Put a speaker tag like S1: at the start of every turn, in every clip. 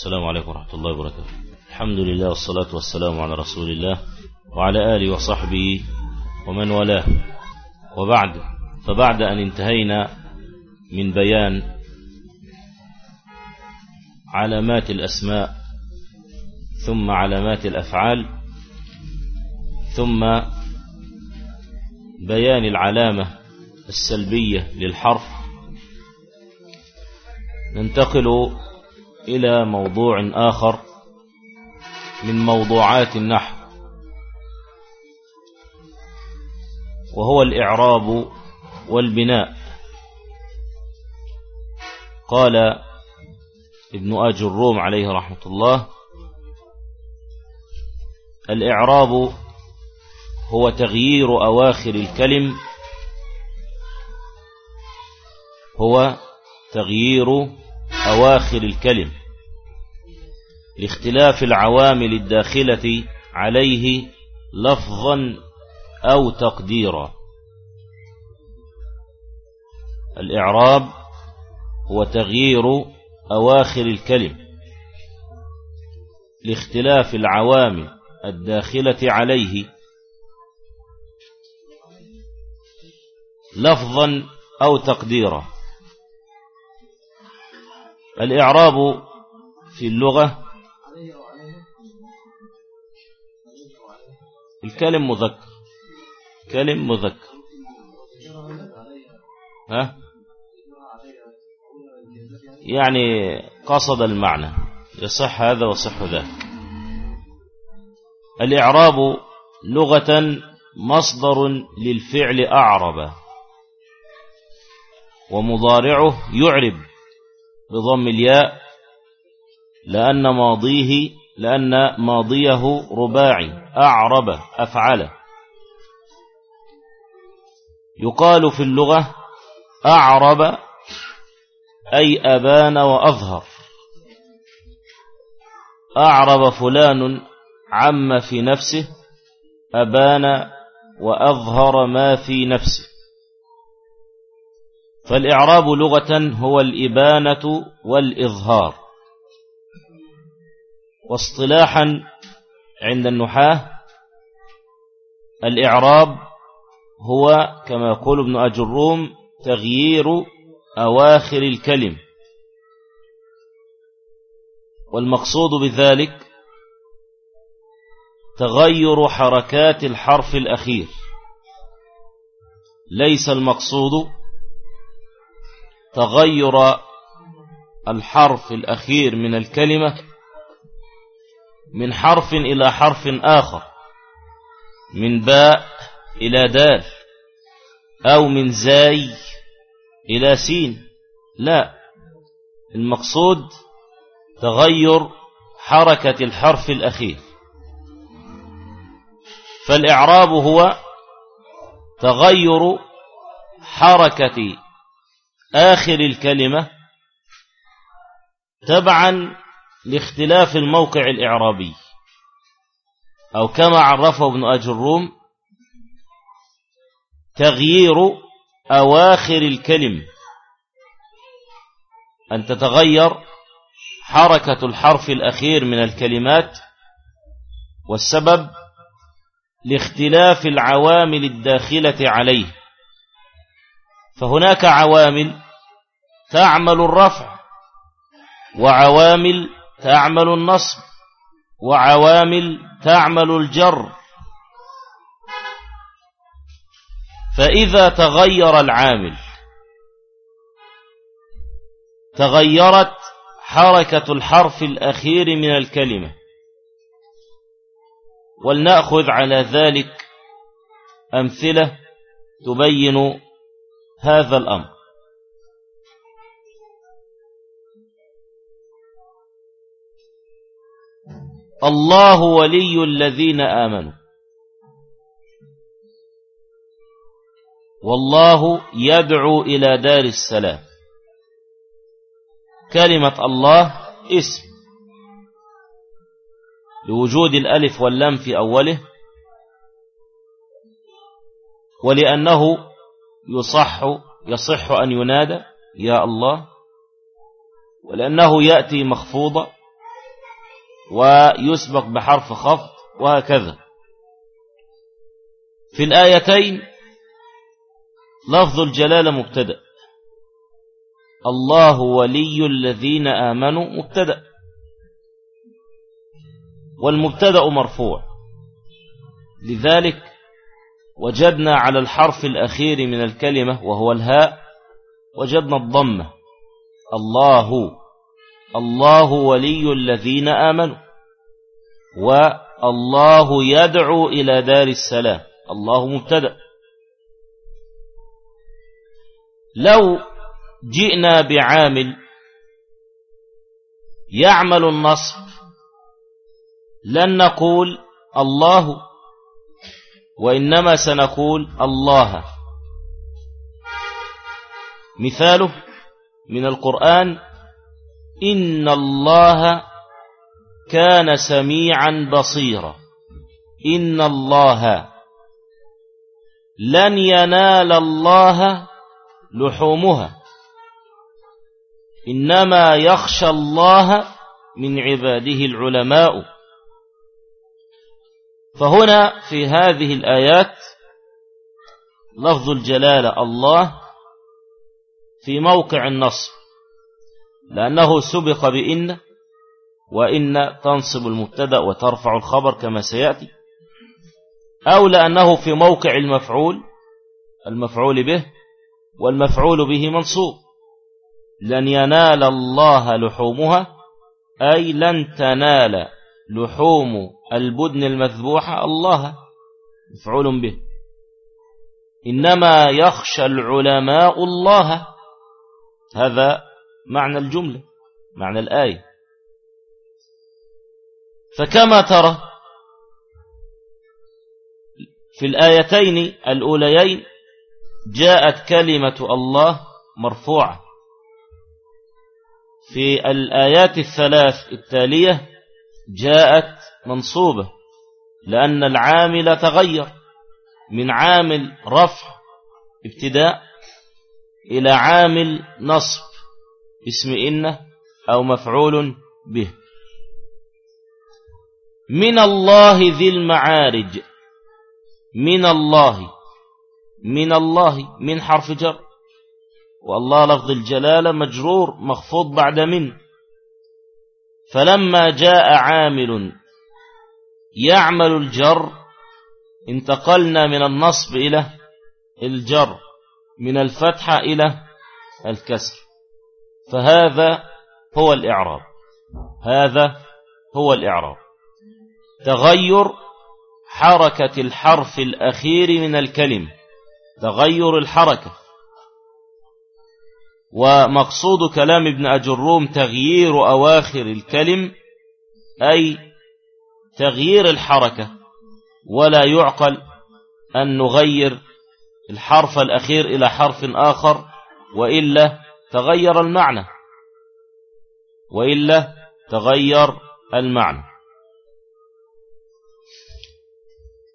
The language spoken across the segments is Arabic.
S1: السلام عليكم ورحمة الله وبركاته. الحمد لله والصلاة والسلام على رسول الله وعلى آله وصحبه ومن والاه. وبعد فبعد أن انتهينا من بيان علامات الأسماء ثم علامات الأفعال ثم بيان العلامة السلبية للحرف ننتقل إلى موضوع آخر من موضوعات النحو وهو الإعراب والبناء. قال ابن آج الروم عليه رحمة الله الإعراب هو تغيير أواخر الكلم هو تغيير أواخر الكلم لاختلاف العوامل الداخلة عليه لفظا أو تقديرا. الإعراب هو تغيير أواخر الكلم لاختلاف العوامل الداخلة عليه لفظا أو تقديرا. الإعراب في اللغة الكلم مذكر. كلم مذكر. ها؟ يعني قصد المعنى. يصح هذا وصح ذاك. الإعراب لغة مصدر للفعل أعرب ومضارعه يعرب. بضم الياء لأن ماضيه لأن ماضيه رباعي أعرب أفعل. يقال في اللغة أعرب أي أبان وأظهر. أعرب فلان عم في نفسه أبان وأظهر ما في نفسه. فالإعراب لغة هو الإبانة والإظهار. واصطلاحا عند النحاة الإعراب هو كما يقول ابن أجروم تغيير أواخر الكلم. والمقصود بذلك تغير حركات الحرف الأخير. ليس المقصود تغير الحرف الأخير من الكلمة من حرف إلى حرف آخر من باء إلى دال أو من زاي إلى سين. لا المقصود تغير حركة الحرف الأخير. فالإعراب هو تغير حركة آخر الكلمة تبعا لاختلاف الموقع الإعرابي. أو كما عرفه ابن أجروم تغيير أواخر الكلم. أن تتغير حركة الحرف الأخير من الكلمات والسبب لاختلاف العوامل الداخلة عليه. فهناك عوامل تعمل الرفع وعوامل تعمل النصب وعوامل تعمل الجر. فإذا تغير العامل تغيرت حركة الحرف الأخير من الكلمة. ولنأخذ على ذلك أمثلة تبين هذا الأمر. الله ولي الذين آمنوا. والله يدعو إلى دار السلام. كلمة الله اسم. لوجود الألف واللام في أوله. ولأنه يصح يصح أن ينادى يا الله ولأنه يأتي مخفوضا ويسبق بحرف خفض وهكذا. في الآيتين لفظ الجلالة مبتدأ. الله ولي الذين آمنوا مبتدأ. والمبتدأ مرفوع. لذلك وجدنا على الحرف الأخير من الكلمة وهو الهاء وجدنا الضمة الله الله ولي الذين آمنوا. والله يدعو إلى دار السلام. الله مبتدأ. لو جئنا بعامل يعمل النصب لن نقول الله. وإنما سنقول الله. مثاله من القرآن إن الله كان سميعا بصيرا. إن الله لن ينال الله لحومها. إنما يخشى الله من عباده العلماء. فهنا في هذه الآيات لفظ الجلالة الله في موقع النصب لأنه سبق بإن وإن تنصب المبتدأ وترفع الخبر كما سيأتي أو لأنه في موقع المفعول المفعول به والمفعول به منصوب لن ينال الله لحومها أي لن تنال لحوم البدن المذبوحة الله مفعول به. إنما يخشى العلماء الله. هذا معنى الجملة معنى الآية. فكما ترى في الآيتين الأوليين جاءت كلمة الله مرفوعة. في الآيات الثلاث التالية جاءت منصوبة لأن العامل تغير من عامل رفع ابتداء إلى عامل نصب اسم إن أو مفعول به. من الله ذي المعارج من الله من الله من حرف جر. والله لفظ الجلالة مجرور مخفوض بعد من. فلما جاء عامل يعمل الجر انتقلنا من النصب إلى الجر من الفتحة إلى الكسر. فهذا هو الإعراب. هذا هو الإعراب. تغير حركة الحرف الأخير من الكلمة. تغير الحركة. ومقصود كلام ابن أجروم تغيير أواخر الكلم أي تغيير الحركة ولا يعقل أن نغير الحرف الأخير إلى حرف آخر وإلا تغير المعنى وإلا تغير المعنى.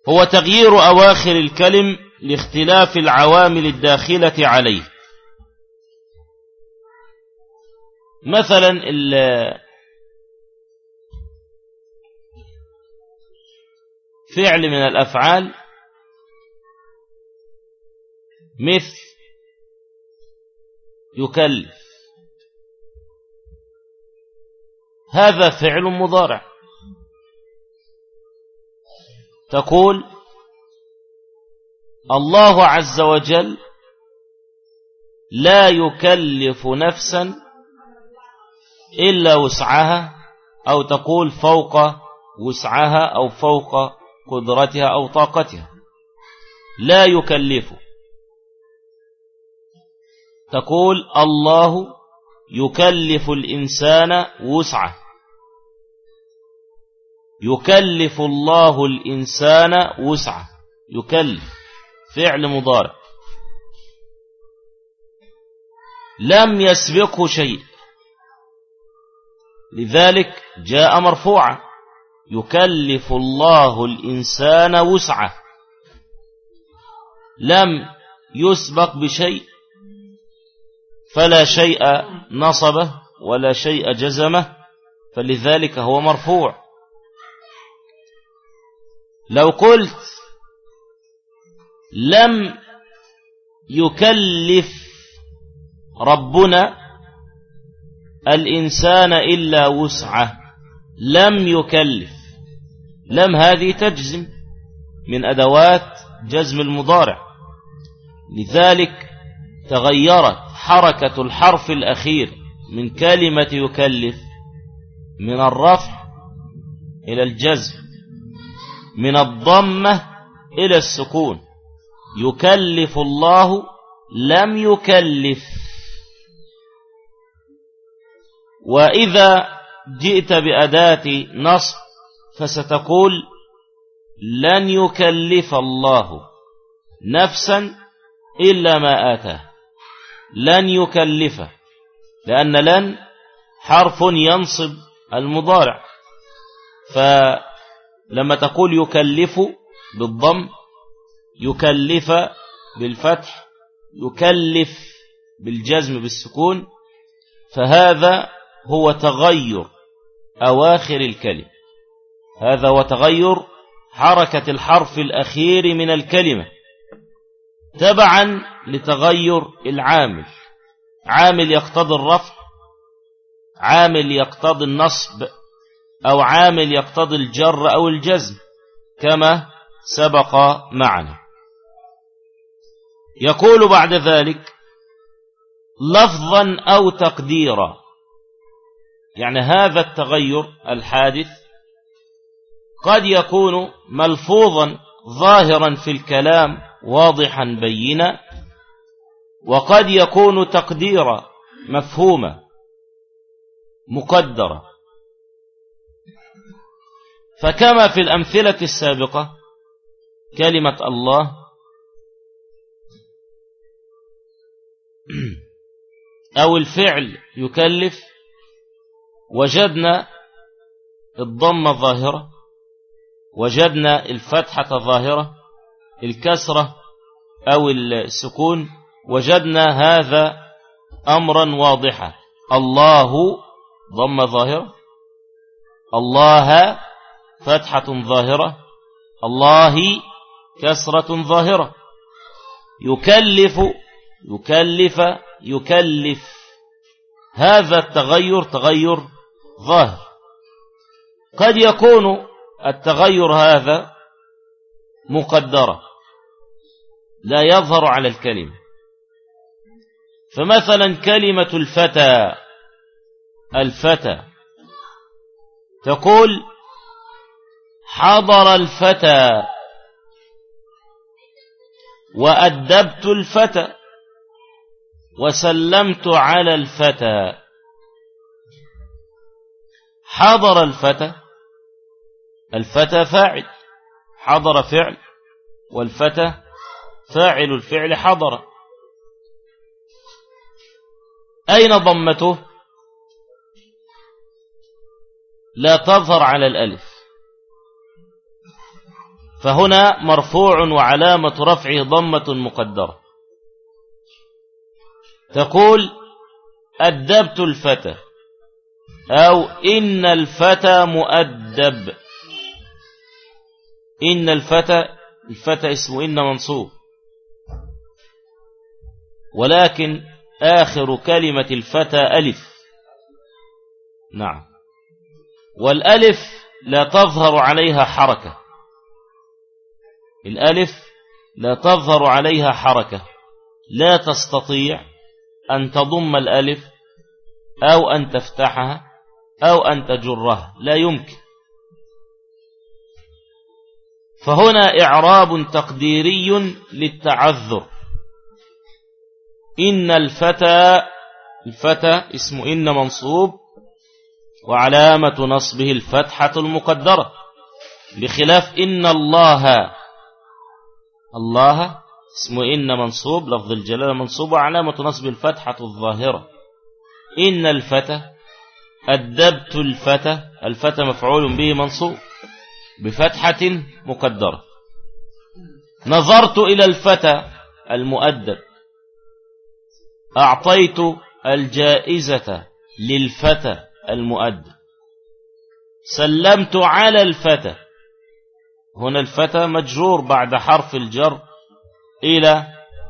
S1: هو تغيير أواخر الكلم لاختلاف العوامل الداخلة عليه. مثلا فعل من الأفعال مثل يكلف. هذا فعل مضارع. تقول الله عز وجل لا يكلف نفسا إلا وسعها أو تقول فوق وسعها أو فوق قدرتها أو طاقتها. لا يكلف. تقول الله يكلف الإنسان وسعه. يكلف الله الإنسان وسعه. يكلف. فعل مضارع. لم يسبقه شيء. لذلك جاء مرفوعا. يكلف الله الإنسان وسعه. لم يسبق بشيء فلا شيء نصبه ولا شيء جزمه فلذلك هو مرفوع. لو قلت لم يكلف ربنا الإنسان إلا وسعه لم يكلف. لم هذه تجزم من أدوات جزم المضارع. لذلك تغيرت حركة الحرف الأخير من كلمة يكلف من الرفع إلى الجزم من الضمة إلى السكون. يكلف الله لم يكلف. وإذا جئت بأداة نصب فستقول لن يكلف الله نفسا إلا ما آتاه. لن يكلفه لأن لن حرف ينصب المضارع. فلما تقول يكلف بالضم يكلف بالفتح يكلف بالجزم بالسكون فهذا هو تغير أواخر الكلمة هذا هو تغير حركة الحرف الأخير من الكلمة تبعا لتغير العامل. عامل يقتضي الرفع عامل يقتضي النصب أو عامل يقتضي الجر أو الجزم كما سبق معنا. يقول بعد ذلك لفظا أو تقديرا. يعني هذا التغير الحادث قد يكون ملفوظا ظاهرا في الكلام واضحا بينا وقد يكون تقديرا مفهوما مقدرا. فكما في الأمثلة السابقة كلمة الله أو الفعل يكلف وجدنا الضمة ظاهرة. وجدنا الفتحة ظاهرة الكسرة أو السكون وجدنا هذا أمرا واضحا. الله ضم ظاهرة. الله فتحة ظاهرة. الله كسرة ظاهرة. يكلف يكلف يكلف. هذا التغير تغير ظاهر. قد يكون التغير هذا مقدرة لا يظهر على الكلمة. فمثلا كلمة الفتى الفتى تقول حضر الفتى وأدبت الفتى وسلمت على الفتى. حضر الفتى الفتى فاعل حضر فعل والفتى فاعل الفعل حضر. أين ضمته؟ لا تظهر على الألف. فهنا مرفوع وعلامة رفعه ضمة مقدرة. تقول أدبت الفتى أو إن الفتى مؤدب. إن الفتى الفتى اسمه إن منصوب ولكن آخر كلمة الفتى ألف. نعم. والألف لا تظهر عليها حركة. الألف لا تظهر عليها حركة. لا تستطيع أن تضم الألف أو أن تفتحها أو أن تجرها. لا يمكن. فهنا إعراب تقديري للتعذر. إن الفتى الفتى اسم إن منصوب وعلامة نصبه الفتحة المقدرة بخلاف إن الله الله اسم إن منصوب لفظ الجلالة منصوب وعلامة نصب الفتحة الظاهرة. إن الفتى أدبت الفتى الفتى مفعول به منصوب. بفتحة مقدرة. نظرت إلى الفتى المؤدب. أعطيت الجائزة للفتى المؤدب. سلمت على الفتى. هنا الفتى مجرور بعد حرف الجر إلى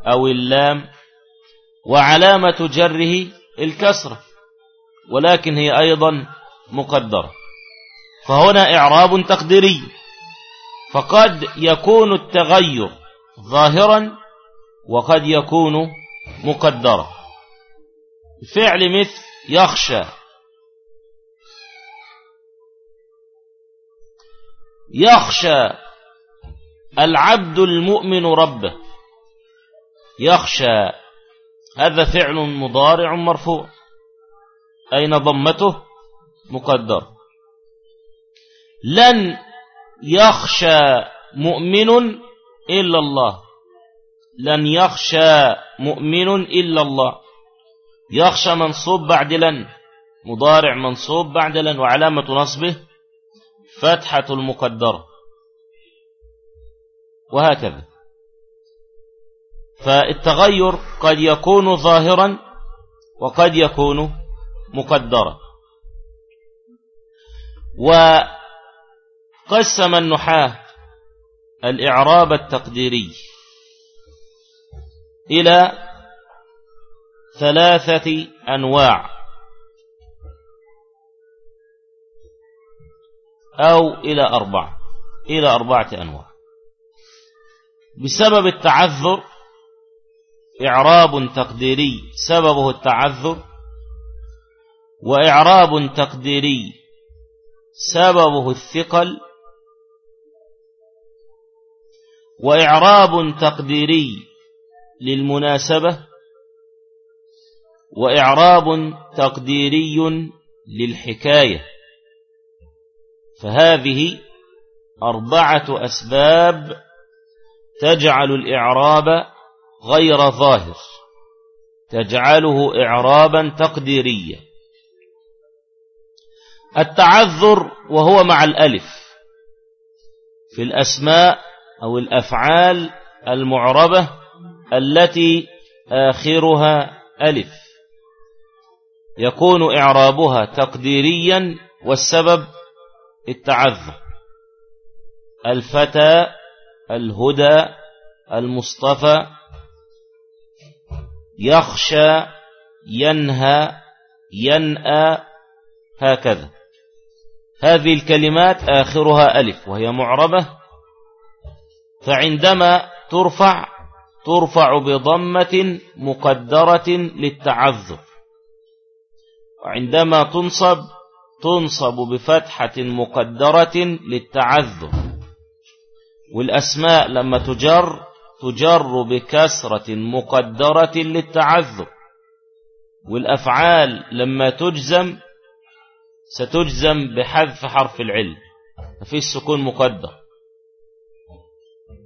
S1: أو اللام وعلامة جره الكسرة ولكن هي أيضا مقدرة. فهنا إعراب تقديري. فقد يكون التغير ظاهرا وقد يكون مقدرا. فعل مثل يخشى. يخشى العبد المؤمن ربه. يخشى. هذا فعل مضارع مرفوع. أين ضمته؟ مقدر. لن يخشى مؤمن إلا الله. لن يخشى مؤمن إلا الله. يخشى منصوب بعد لن مضارع منصوب بعد لن وعلامة نصبه فتحة المقدرة. وهكذا. فالتغير قد يكون ظاهرا وقد يكون مقدرا. وقسم النحاة الإعراب التقديري إلى ثلاثة أنواع. أو إلى أربعة إلى أربعة أنواع. بسبب التعذر إعراب تقديري سببه التعذر وإعراب تقديري سببه الثقل وإعراب تقديري للمناسبة وإعراب تقديري للحكاية. فهذه أربعة أسباب تجعل الإعراب غير ظاهر تجعله إعرابا تقديريا. التعذر وهو مع الألف في الأسماء أو الأفعال المعربة التي آخرها ألف. يكون إعرابها تقديريا والسبب التعذر. الفتى الهدى المصطفى. يخشى ينهى ينأى هكذا. هذه الكلمات آخرها ألف وهي معربة فعندما ترفع ترفع بضمة مقدرة للتعذر. وعندما تنصب تنصب بفتحة مقدرة للتعذر. والأسماء لما تجر تجر بكسرة مقدرة للتعذر. والأفعال لما تجزم ستجزم بحذف حرف العلم. ففي السكون مقدر.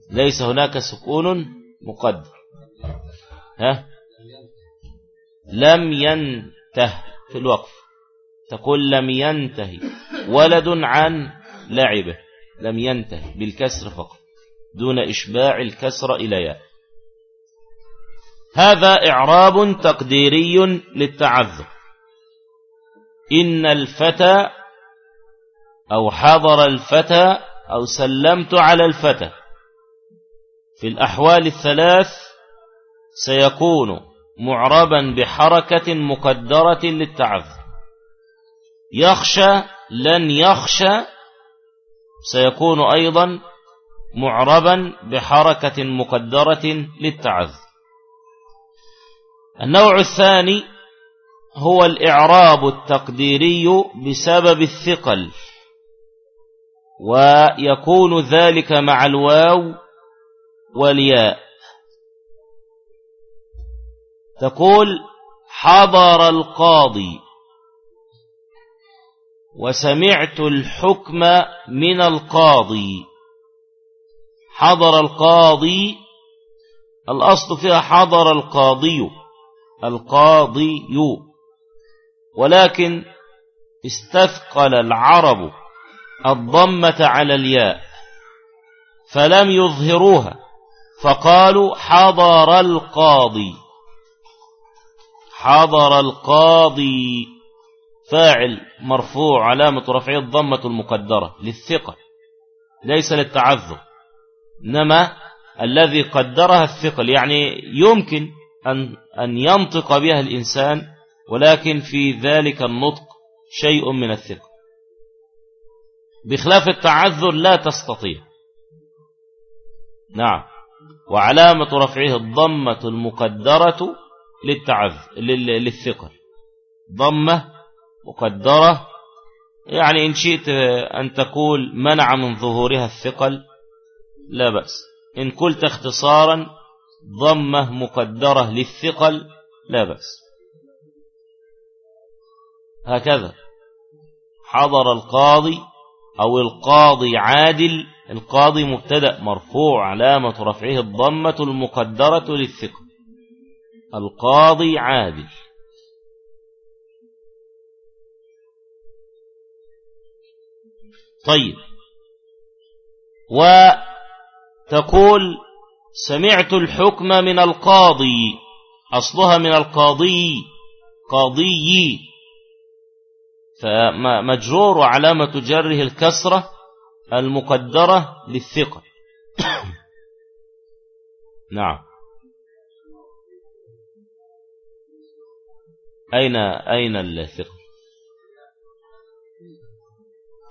S1: ليس هناك سكون مقدر. ها؟ لم ينته في الوقف. تقول لم ينتهي. ولد عن لعبه. لم ينتهي. بالكسر فقط. دون إشباع الكسر إلى ياء. هذا إعراب تقديري للتعذر. إن الفتى أو حضر الفتى أو سلمت على الفتى في الأحوال الثلاث سيكون معربا بحركة مقدرة للتعذر. يخشى لن يخشى سيكون أيضا معربا بحركة مقدرة للتعذر. النوع الثاني هو الإعراب التقديري بسبب الثقل ويكون ذلك مع الواو والياء. تقول حضر القاضي. وسمعت الحكم من القاضي. حضر القاضي. الأصل فيها حضر القاضي. القاضي. ولكن استثقل العرب الضمة على الياء فلم يظهروها. فقالوا حضر القاضي. حضر القاضي. فاعل مرفوع علامة رفعه الضمة المقدرة للثقة ليس للتعذر. إنما الذي قدرها الثقل يعني يمكن أن, أن ينطق بها الإنسان ولكن في ذلك النطق شيء من الثقل بخلاف التعذر لا تستطيع. نعم. وعلامة رفعه الضمة المقدرة للتعذر للثقل. ضمة مقدرة يعني إن شئت أن تقول منع من ظهورها الثقل لا بأس. إن قلت اختصارا ضمة مقدرة للثقل لا بأس. هكذا. حضر القاضي أو القاضي عادل القاضي مبتدأ مرفوع علامة رفعه الضمة المقدرة للثقل القاضي عادل. طيب. وتقول سمعت الحكم من القاضي أصلها من القاضي قاضي. فمجرور علامة جره الكسرة المقدرة للثقة. نعم. أين أين الثقة؟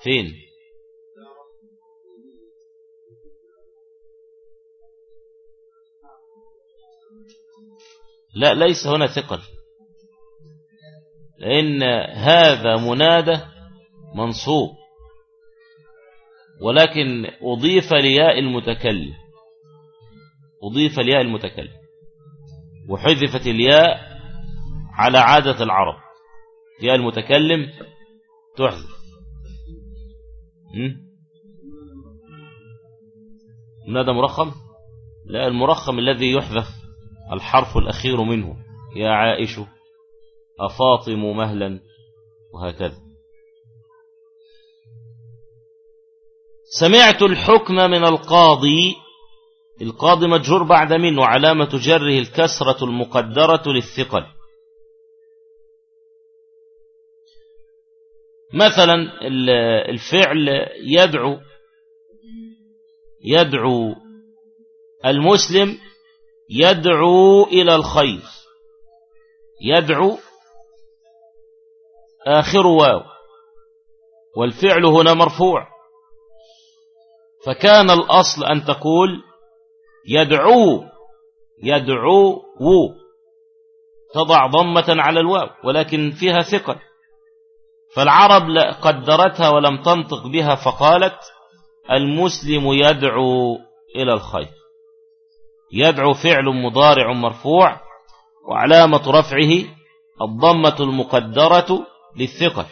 S1: فين؟ لا ليس هنا ثقل لأن هذا منادى منصوب. ولكن أضيف لياء المتكلم. أضيف لياء المتكلم. وحذفت الياء على عادة العرب. ياء المتكلم تحذف. منادى مرخم؟ لا المرخم الذي يحذف الحرف الأخير منه. يا عائش أفاطم مهلا؟ وهكذا. سمعت الحكم من القاضي القاضي مجرور بعد منه علامة جره الكسرة المقدرة للثقل. مثلا الفعل يدعو يدعو المسلم يدعو إلى الخير. يدعو آخر واو. والفعل هنا مرفوع. فكان الأصل أن تقول يدعو يدعو تضع ضمة على الواو ولكن فيها ثقل فالعرب قدرتها ولم تنطق بها فقالت المسلم يدعو إلى الخير. يدعو فعل مضارع مرفوع وعلامة رفعه الضمة المقدرة للثقل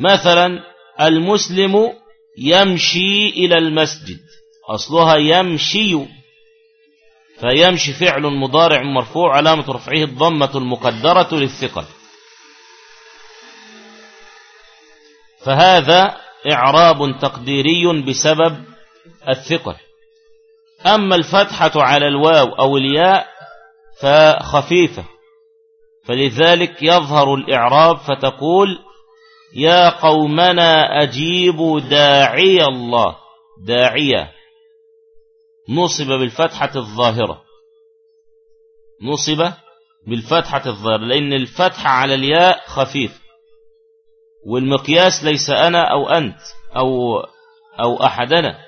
S1: مثلا المسلم يمشي إلى المسجد. أصلها يمشي فيمشي فعل مضارع مرفوع علامة رفعه الضمة المقدرة للثقل. فهذا إعراب تقديري بسبب الثقل. أما الفتحة على الواو أو الياء فخفيفة فلذلك يظهر الإعراب فتقول يا قومنا أجيبوا داعي الله. داعية. نصب بالفتحة الظاهرة. نصب بالفتحة الظاهرة. لأن الفتحة على الياء خفيف. والمقياس ليس أنا أو أنت أو, أو أحدنا.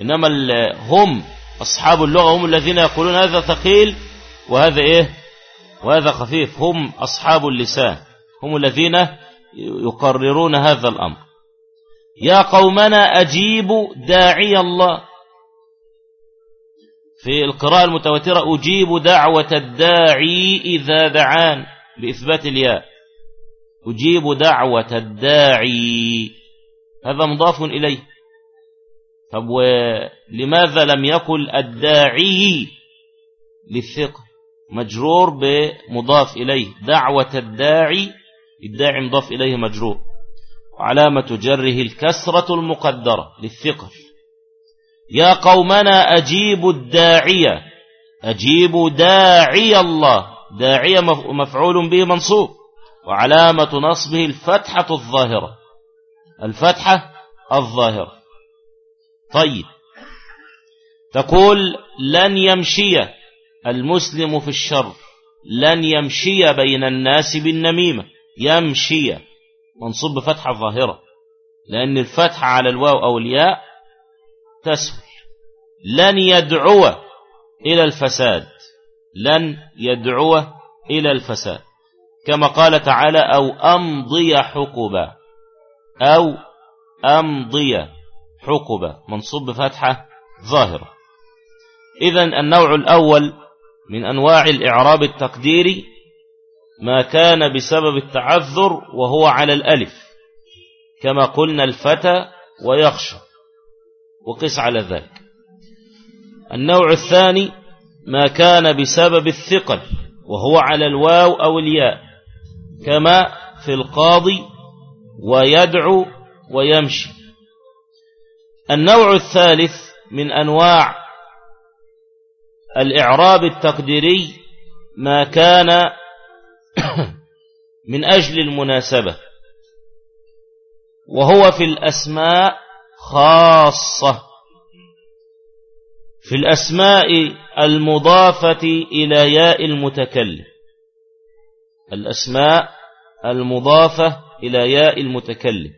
S1: إنما هم أصحاب اللغة هم الذين يقولون هذا ثقيل وهذا إيه؟ وهذا خفيف. هم أصحاب اللسان. هم الذين يقررون هذا الأمر. يا قومنا أجيبوا داعي الله. في القراءة المتواترة أجيب دعوة الداعي إذا دعان بإثبات الياء. أجيب دعوة الداعي. هذا مضاف إليه. طب ولماذا لم يقل الداعي للثقة؟ مجرور بمضاف إليه. دعوة الداعي الداعي مضاف إليه مجرور. وعلامة جره الكسرة المقدرة للثقل يا قومنا أجيبوا الداعية. أجيبوا داعي الله. داعية مفعول به منصوب. وعلامة نصبه الفتحة الظاهرة. الفتحة الظاهرة. طيب. تقول لن يمشي المسلم في الشر. لن يمشي بين الناس بالنميمة. يمشي. منصوب بفتحة ظاهرة. لأن الفتحة على الواو أو الياء تسهل لن يدعو إلى الفساد. لن يدعو إلى الفساد. كما قال تعالى أو أمضي حقبا أو أمضي حقبا منصوب بفتحة ظاهرة. إذا النوع الأول من أنواع الإعراب التقديري ما كان بسبب التعذر وهو على الألف كما قلنا الفتى ويخشى وقس على ذلك. النوع الثاني ما كان بسبب الثقل وهو على الواو أو الياء كما في القاضي ويدعو ويمشي. النوع الثالث من أنواع الإعراب التقديري ما كان من أجل المناسبة وهو في الأسماء خاصة في الأسماء المضافة إلى ياء المتكلم الأسماء المضافة إلى ياء المتكلم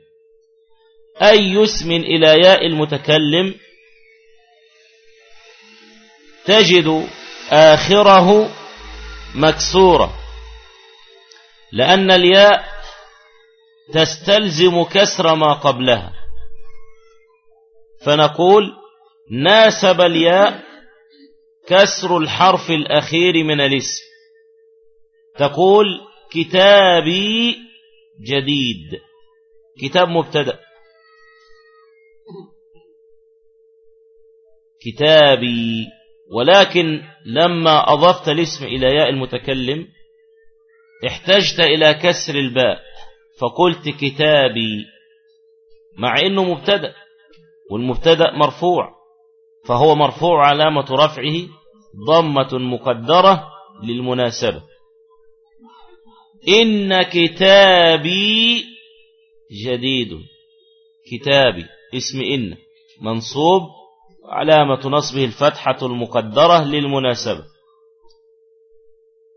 S1: أي اسم إلى ياء المتكلم تجد آخره مكسورة. لأن الياء تستلزم كسر ما قبلها. فنقول ناسب الياء كسر الحرف الأخير من الاسم. تقول كتابي جديد. كتاب مبتدأ. كتابي. ولكن لما أضفت الاسم إلى ياء المتكلم احتجت إلى كسر الباء فقلت كتابي مع أنه مبتدأ والمبتدأ مرفوع فهو مرفوع علامة رفعه ضمة مقدرة للمناسبة. إن كتابي جديد. كتابي اسم إن منصوب علامة نصبه الفتحة المقدرة للمناسبة.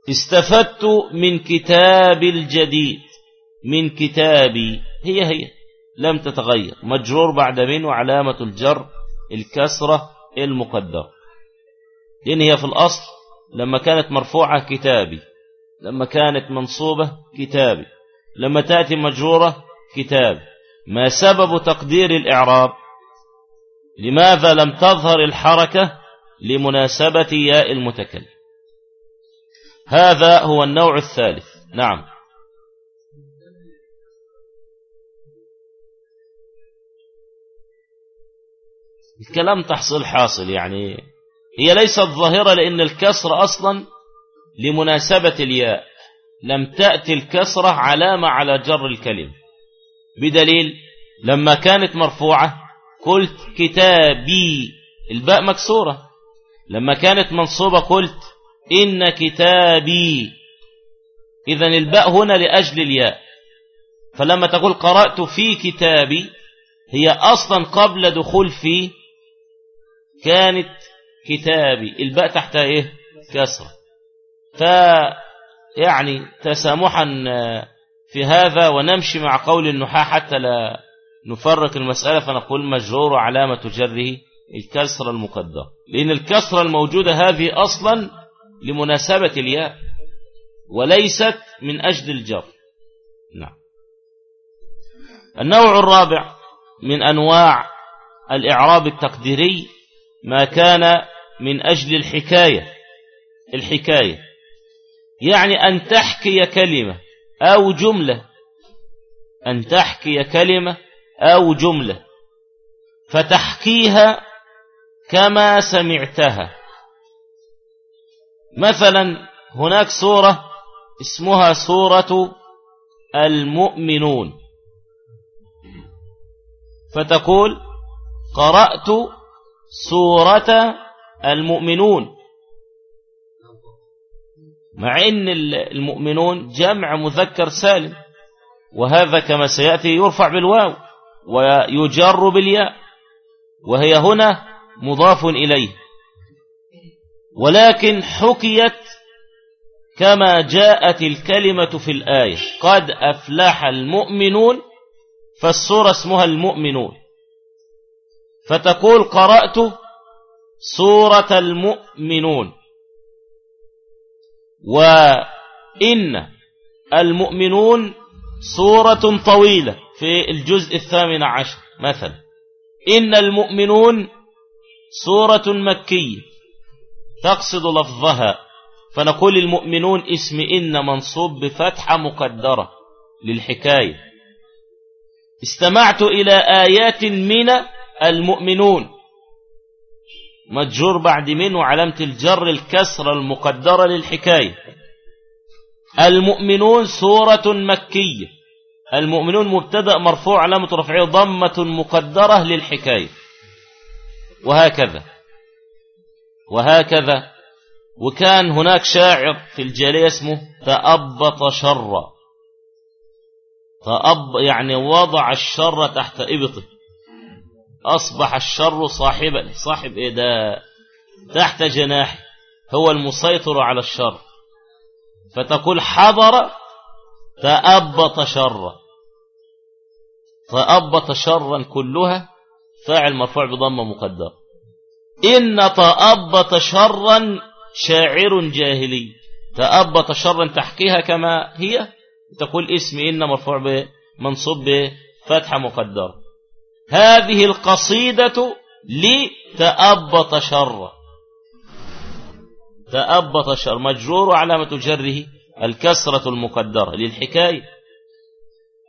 S1: استفدت من كتاب الجديد من كتابي هي هي لم تتغير مجرور بعد من وعلامة الجر الكسرة المقدرة. لأن هي في الأصل لما كانت مرفوعة كتابي لما كانت منصوبة كتابي لما تأتي مجرورة كتاب ما سبب تقدير الإعراب؟ لماذا لم تظهر الحركة لمناسبة ياء المتكلم؟ هذا هو النوع الثالث. نعم. الكلام تحصيل حاصل يعني. هي ليست ظاهرة لأن الكسر أصلا لمناسبة الياء. لم تأتي الكسرة علامة على جر الكلمة. بدليل لما كانت مرفوعة قلت كتابي. الباء مكسورة. لما كانت منصوبة قلت إن كتابي. إذا الباء هنا لأجل الياء. فلما تقول قرأت في كتابي هي أصلا قبل دخول في كانت كتابي. الباء تحت إيه؟ كسرة. فيعني تسامحا في هذا ونمشي مع قول النحاة حتى لا نفرق المسألة فنقول مجرور علامة جره الكسرة المقدرة. لأن الكسرة الموجودة هذه أصلا لمناسبة الياء وليست من أجل الجر. نعم. النوع الرابع من أنواع الإعراب التقديري ما كان من أجل الحكاية. الحكاية. يعني أن تحكي كلمة أو جملة. أن تحكي كلمة أو جملة. فتحكيها كما سمعتها. مثلا هناك سورة اسمها سورة المؤمنون. فتقول قرأت سورة المؤمنون. مع إن المؤمنون جمع مذكر سالم وهذا كما سيأتي يرفع بالواو ويجر بالياء وهي هنا مضاف إليه. ولكن حكيت كما جاءت الكلمة في الآية. قد أفلح المؤمنون فالسورة اسمها المؤمنون. فتقول قرأت سورة المؤمنون. وإن المؤمنون سورة طويلة في الجزء الثامن عشر مثلا. إن المؤمنون سورة مكية. تقصد لفظها. فنقول المؤمنون اسم إن منصوب بفتحة مقدرة للحكاية. استمعت إلى آيات من المؤمنون. مجرور بعد من وعلامة الجر الكسر المقدرة للحكاية. المؤمنون سورة مكية. المؤمنون مبتدأ مرفوع علامة رفعه ضمة مقدرة للحكاية. وهكذا. وهكذا. وكان هناك شاعر في الجالية اسمه تأبط شر. تأب يعني وضع الشر تحت إبطه. أصبح الشر صاحبا صاحب إيه ده تحت جناح هو المسيطر على الشر. فتقول حضر تأبط شرا تأبط شرا كلها فاعل مرفوع بضمه مقدر. إن تأبط شرا شاعر جاهلي. تأبط شرا تحكيها كما هي. تقول اسم إن مرفوع منصوب بفتحة مقدرة هذه القصيدة لتأبط شر. تأبط شر مجرور علامة جره الكسرة المقدرة. للحكاية.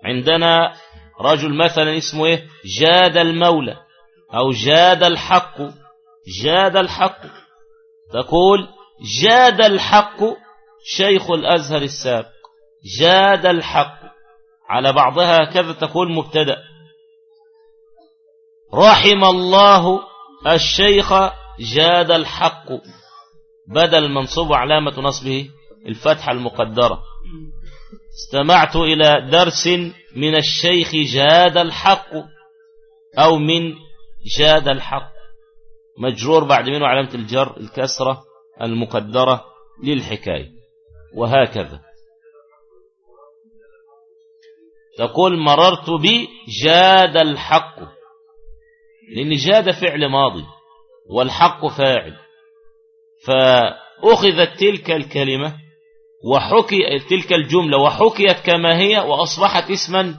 S1: عندنا رجل مثلا اسمه إيه؟ جاد المولى أو جاد الحق. جاد الحق. تقول جاد الحق شيخ الأزهر السابق. جاد الحق. على بعضها كذا تقول مبتدأ. رحم الله الشيخ جاد الحق. بدل منصوب علامة نصبه الفتحة المقدرة. استمعت إلى درس من الشيخ جاد الحق أو من جاد الحق. مجرور بعد منه علامة الجر الكسرة المقدرة للحكاية. وهكذا. تقول مررت بجاد الحق. لأن جاد فعل ماضي والحق فاعل. فأخذت تلك الكلمة وحكي تلك الجملة وحكيت كما هي وأصبحت اسما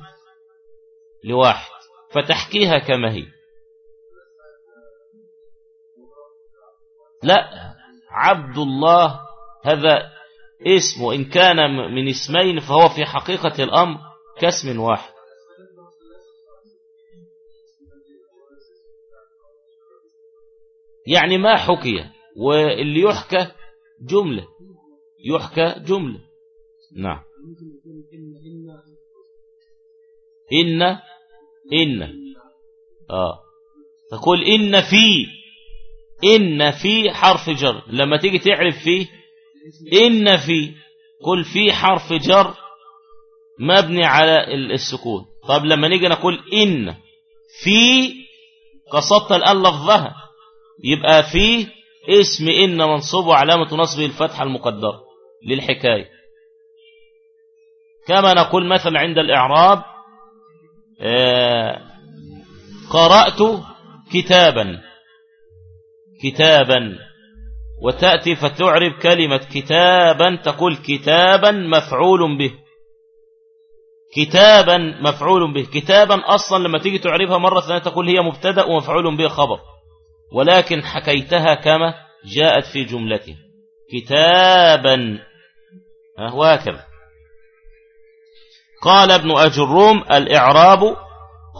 S1: لواحد. فتحكيها كما هي. لا. عبد الله هذا اسم وإن كان من اسمين فهو في حقيقة الأمر كاسم واحد. يعني ما حكي واللي يحكى جملة. يحكى جملة. نعم. إن إن. آه. تقول إن في. إن في حرف جر. لما تيجي تعرف فيه إن في كل في حرف جر مبني على السكون. طب لما نيجي نقول إن في قصدت الآن لفظها. يبقى في اسم إن منصوب وعلامة نصبه الفتحة المقدرة للحكاية. كما نقول مثلا عند الإعراب آه قرأت كتابا. كتابا. وتأتي فتعرب كلمة كتابا تقول كتابا مفعول به. كتابا مفعول به. كتابا أصلا لما تيجي تعرفها مرة ثانية تقول هي مبتدأ ومفعول به خبر. ولكن حكيتها كما جاءت في جملته كتابا. وهكذا. قال ابن أجروم الإعراب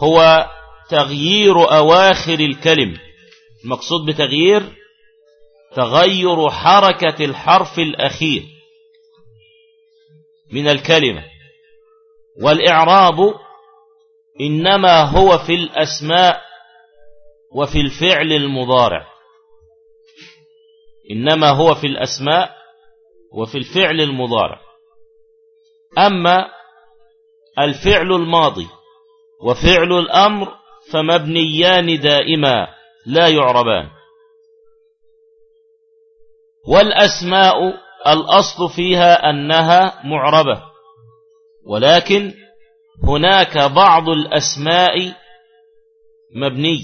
S1: هو تغيير أواخر الكلم. المقصود بتغيير تغير حركة الحرف الأخير من الكلمة. والإعراب إنما هو في الأسماء وفي الفعل المضارع. إنما هو في الأسماء وفي الفعل المضارع. أما الفعل الماضي وفعل الأمر فمبنيان دائما لا يعربان. والأسماء الأصل فيها أنها معربة ولكن هناك بعض الأسماء مبني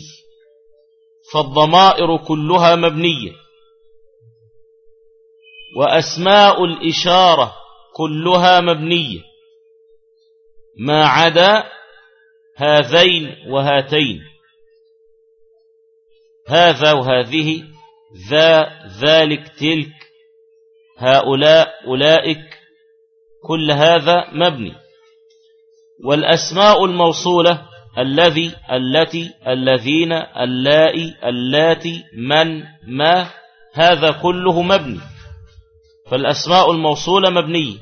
S1: فالضمائر كلها مبنية. وأسماء الإشارة كلها مبنية. ما عدا هذين وهاتين. هذا وهذه ذا ذلك تلك هؤلاء أولئك كل هذا مبني. والأسماء الموصولة الذي التي الذين اللائي اللاتي من ما هذا كله مبني. فالأسماء الموصولة مبنية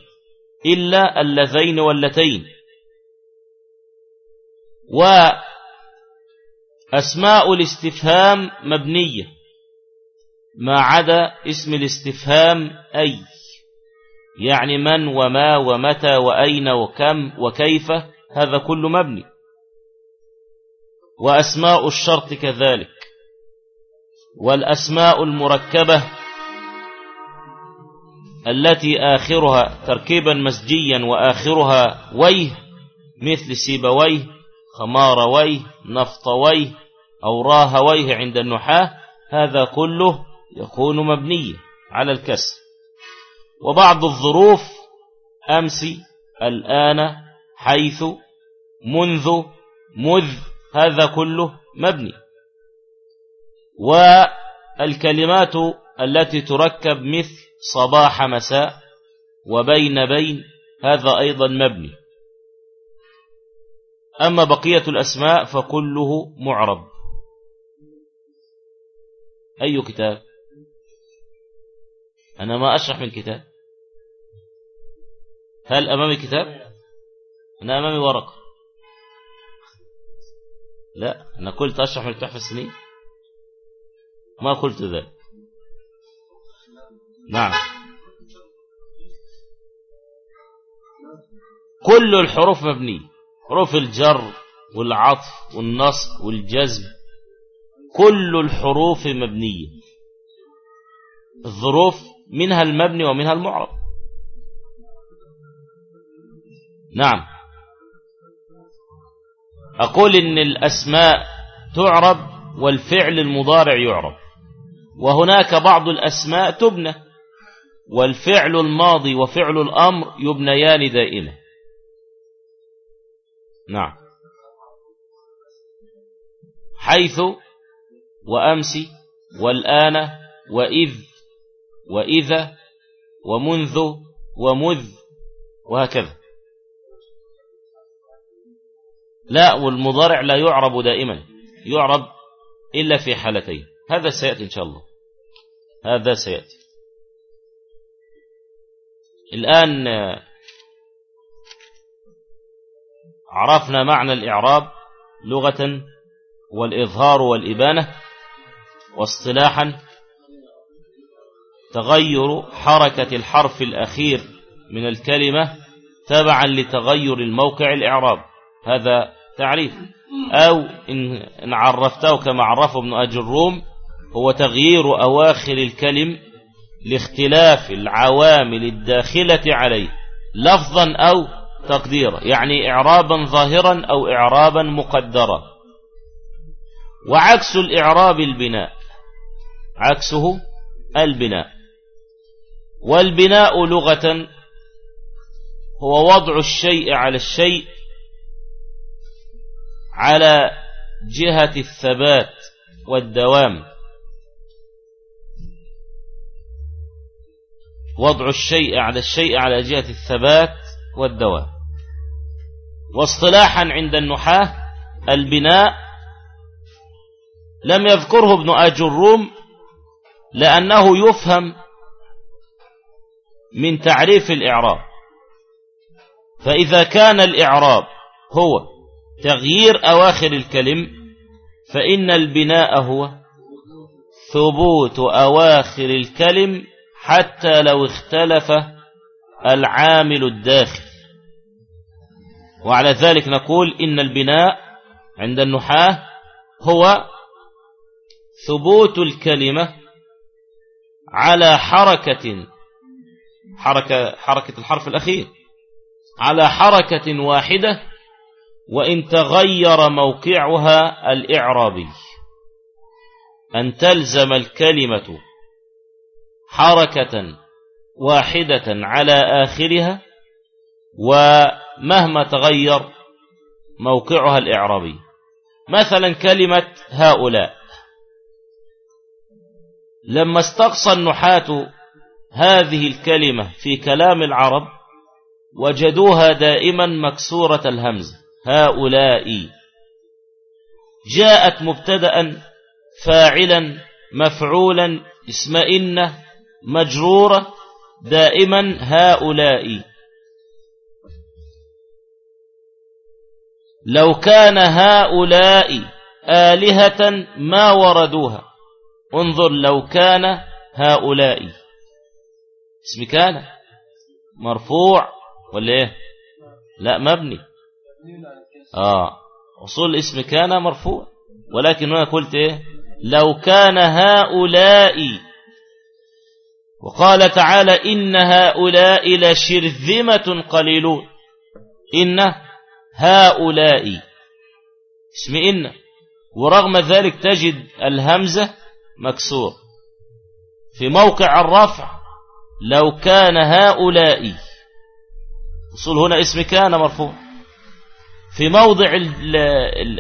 S1: إلا اللذين واللتين. وأسماء الاستفهام مبنية. ما عدا اسم الاستفهام أي. يعني من وما ومتى وأين وكم وكيف هذا كله مبني. وأسماء الشرط كذلك. والأسماء المركبة التي آخرها تركيبا مسجيا وآخرها ويه مثل سيبويه خمارويه نفطويه أو راهويه عند النحاة هذا كله يكون مبنيا على الكسر. وبعض الظروف أمس الآن حيث منذ مذ هذا كله مبني. والكلمات التي تركب مثل صباح مساء وبين بين هذا أيضا مبني. أما بقية الأسماء فكله معرب. أي كتاب؟ أنا ما أشرح من كتاب. هل أمامي كتاب؟ أنا أمامي ورقة. لا أنا قلت أشرح من تحفة السنين ما قلت ذلك. نعم. كل الحروف مبنية. حروف الجر والعطف والنصب والجزم. كل الحروف مبنية. الظروف منها المبني ومنها المعرب نعم. أقول إن الأسماء تعرب والفعل المضارع يعرب. وهناك بعض الأسماء تبنى والفعل الماضي وفعل الأمر يبنيان دائما. نعم. حيث وأمس والآن وإذ وإذا ومنذ ومذ وهكذا. لا والمضارع لا يعرب دائما يعرب إلا في حالتين. هذا سيأتي إن شاء الله. هذا سيأتي. الآن عرفنا معنى الإعراب لغة والإظهار والإبانة. واصطلاحا تغير حركة الحرف الأخير من الكلمة تبعا لتغير الموقع الإعراب. هذا تعريف. أو إن عرفته كما عرفه ابن أجروم هو تغيير أواخر الكلم لاختلاف العوامل الداخلة عليه لفظا أو تقديرا يعني إعرابا ظاهرا أو إعرابا مقدرا. وعكس الإعراب البناء عكسه البناء. والبناء لغة هو وضع الشيء على الشيء على جهة الثبات والدوام. وضع الشيء على الشيء على جهة الثبات والدوام. واصطلاحا عند النحاة البناء لم يذكره ابن أجروم لأنه يفهم من تعريف الإعراب. فإذا كان الإعراب هو تغيير أواخر الكلم فإن البناء هو ثبوت أواخر الكلم حتى لو اختلف العامل الداخل. وعلى ذلك نقول إن البناء عند النحاة هو ثبوت الكلمة على حركة حركة حركة الحرف الأخير. على حركة واحدة وإن تغير موقعها الإعرابي. أن تلزم الكلمة حركة واحدة على آخرها ومهما تغير موقعها الإعرابي. مثلا كلمة هؤلاء. لما استقصى النحاة هذه الكلمة في كلام العرب وجدوها دائما مكسورة الهمزة هؤلاء. جاءت مبتدا فاعلا مفعولا اسم إن مجرورة دائما هؤلاء. لو كان هؤلاء آلهة ما وردوها انظر لو كان هؤلاء. اسم كان؟ مرفوع ولا إيه؟ لا مبني. آه. أصول اسم كان مرفوع. ولكن هنا قلت إيه؟ لو كان هؤلاء. وقال تعالى إن هؤلاء لشرذمة قليلون. إن هؤلاء. اسم إن. ورغم ذلك تجد الهمزة مكسور. في موقع الرفع لو كان هؤلاء وصول هنا اسم كان مرفوع. في موضع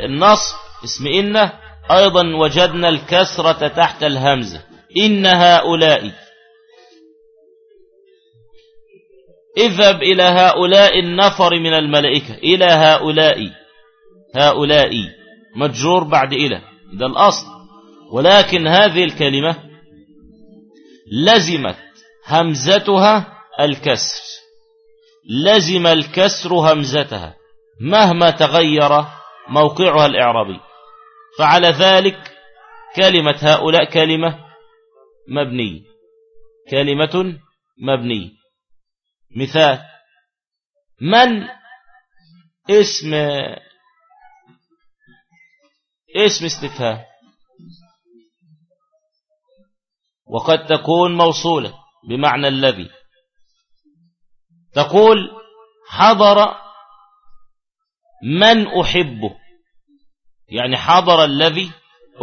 S1: النصب اسم إن أيضا وجدنا الكسرة تحت الهمزة إن هؤلاء. اذهب إلى هؤلاء النفر من الملائكة. إلى هؤلاء. هؤلاء. مجرور بعد إلى. ده الأصل. ولكن هذه الكلمة لزمت همزتها الكسر. لزم الكسر همزتها. مهما تغير موقعها الإعرابي. فعلى ذلك كلمة هؤلاء كلمة مبنية كلمة مبنية مثال من اسم اسم استفهام؟ وقد تكون موصولة بمعنى الذي تقول حضر من أحبه يعني حضر الذي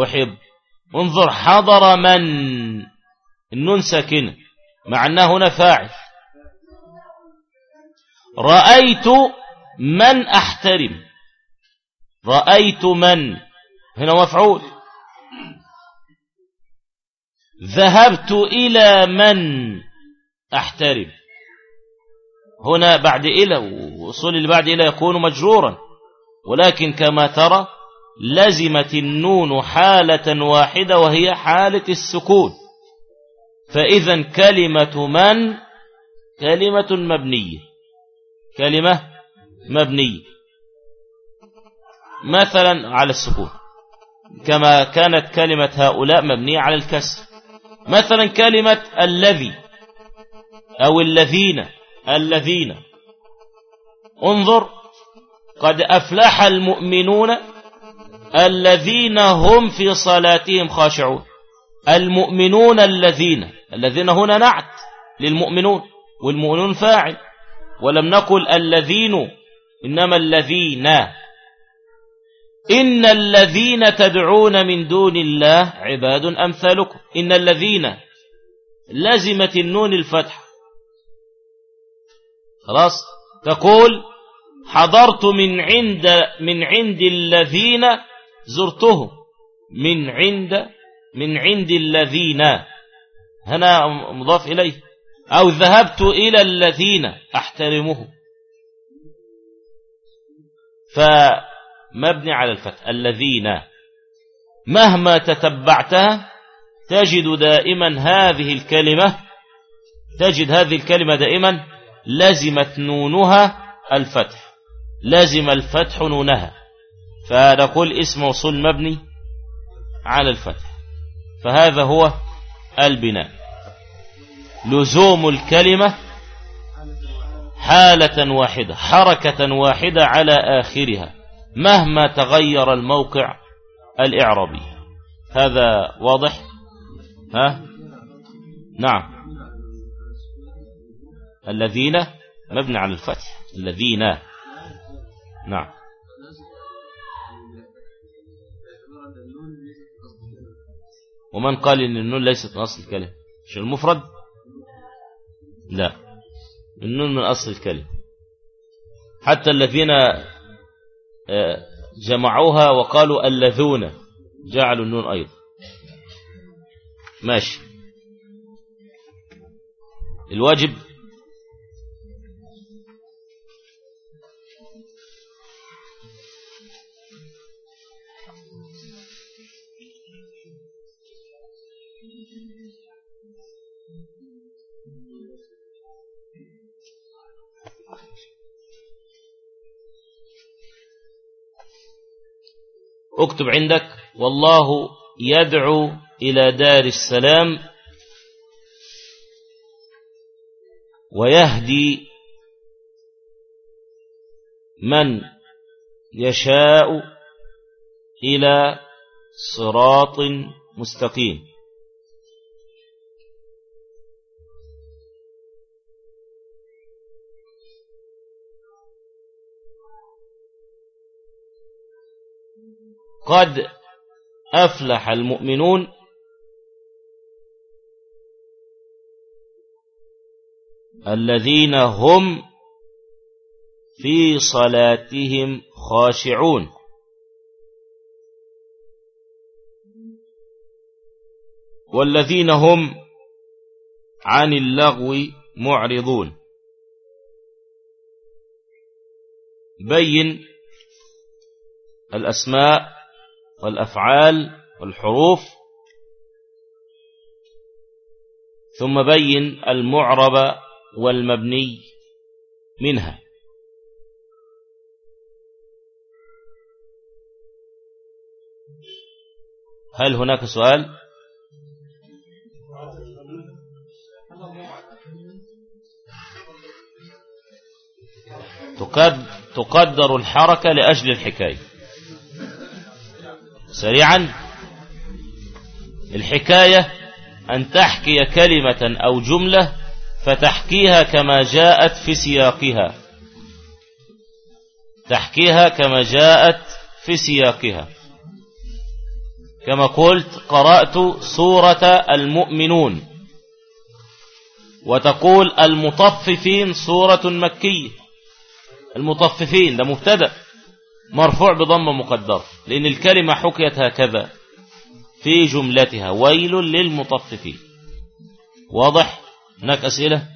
S1: أحب. انظر حضر من النون ساكنة مع أنه هنا فاعل. رأيت من أحترم رأيت من هنا مفعول. ذهبت إلى من؟ أحترم. هنا بعد إلى وصول اللي بعد إلى يكون مجرورا. ولكن كما ترى لزمت النون حالة واحدة وهي حالة السكون. فإذا كلمة من؟ كلمة مبنية. كلمة مبنية. مثلا على السكون. كما كانت كلمة هؤلاء مبنية على الكسر. مثلا كلمة الذي أو الذين الذين. انظر قد أفلح المؤمنون الذين هم في صلاتهم خاشعون. المؤمنون الذين الذين هنا نعت للمؤمنون والمؤمنون فاعل. ولم نقل الذين إنما الذين. إن الذين تدعون من دون الله عباد أمثالكم. إن الذين لزمت النون الفتح. خلاص؟ تقول حضرت من عند من عند الذين زرتهم. من عند من عند الذين. هنا مضاف إليه. أو ذهبت إلى الذين أحترمهم. فمبني على الفتح. الذين مهما تتبعتها تجد دائما هذه الكلمة تجد هذه الكلمة دائما لزمت نونها الفتح لازم الفتح نونها. فنقول اسم وصول مبني على الفتح. فهذا هو البناء. لزوم الكلمة حالة واحدة حركة واحدة على آخرها. مهما تغير الموقع الإعرابي. هذا واضح؟ ها؟ نعم. الذين مبني على الفتح. الذين. نعم. ومن قال إن النون ليست من أصل الكلمة؟ مش المفرد؟ لا. النون من أصل الكلمة. حتى الذين جمعوها وقالوا اللذون. جعلوا النون أيضا. ماشي. الواجب اكتب عندك. والله يدعو إلى دار السلام ويهدي من يشاء إلى صراط مستقيم. قد أفلح المؤمنون الذين هم في صلاتهم خاشعون. والذين هم عن اللغو معرضون. بين الأسماء والأفعال والحروف. ثم بين المعرب والمبني منها. هل هناك سؤال؟ تقدر الحركة لأجل الحكاية. سريعا. الحكاية أن تحكي كلمة أو جملة فتحكيها كما جاءت في سياقها. تحكيها كما جاءت في سياقها. كما قلت قرأت سورة المؤمنون. وتقول المطففين سورة مكية. المطففين ده مبتدأ. مرفوع بضم مقدر لأن الكلمة حكيت هكذا في جملتها. ويل للمطففين. واضح؟ هناك أسئلة؟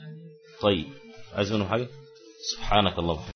S1: طيب عايز منهم حاجة؟ سبحانك اللهم.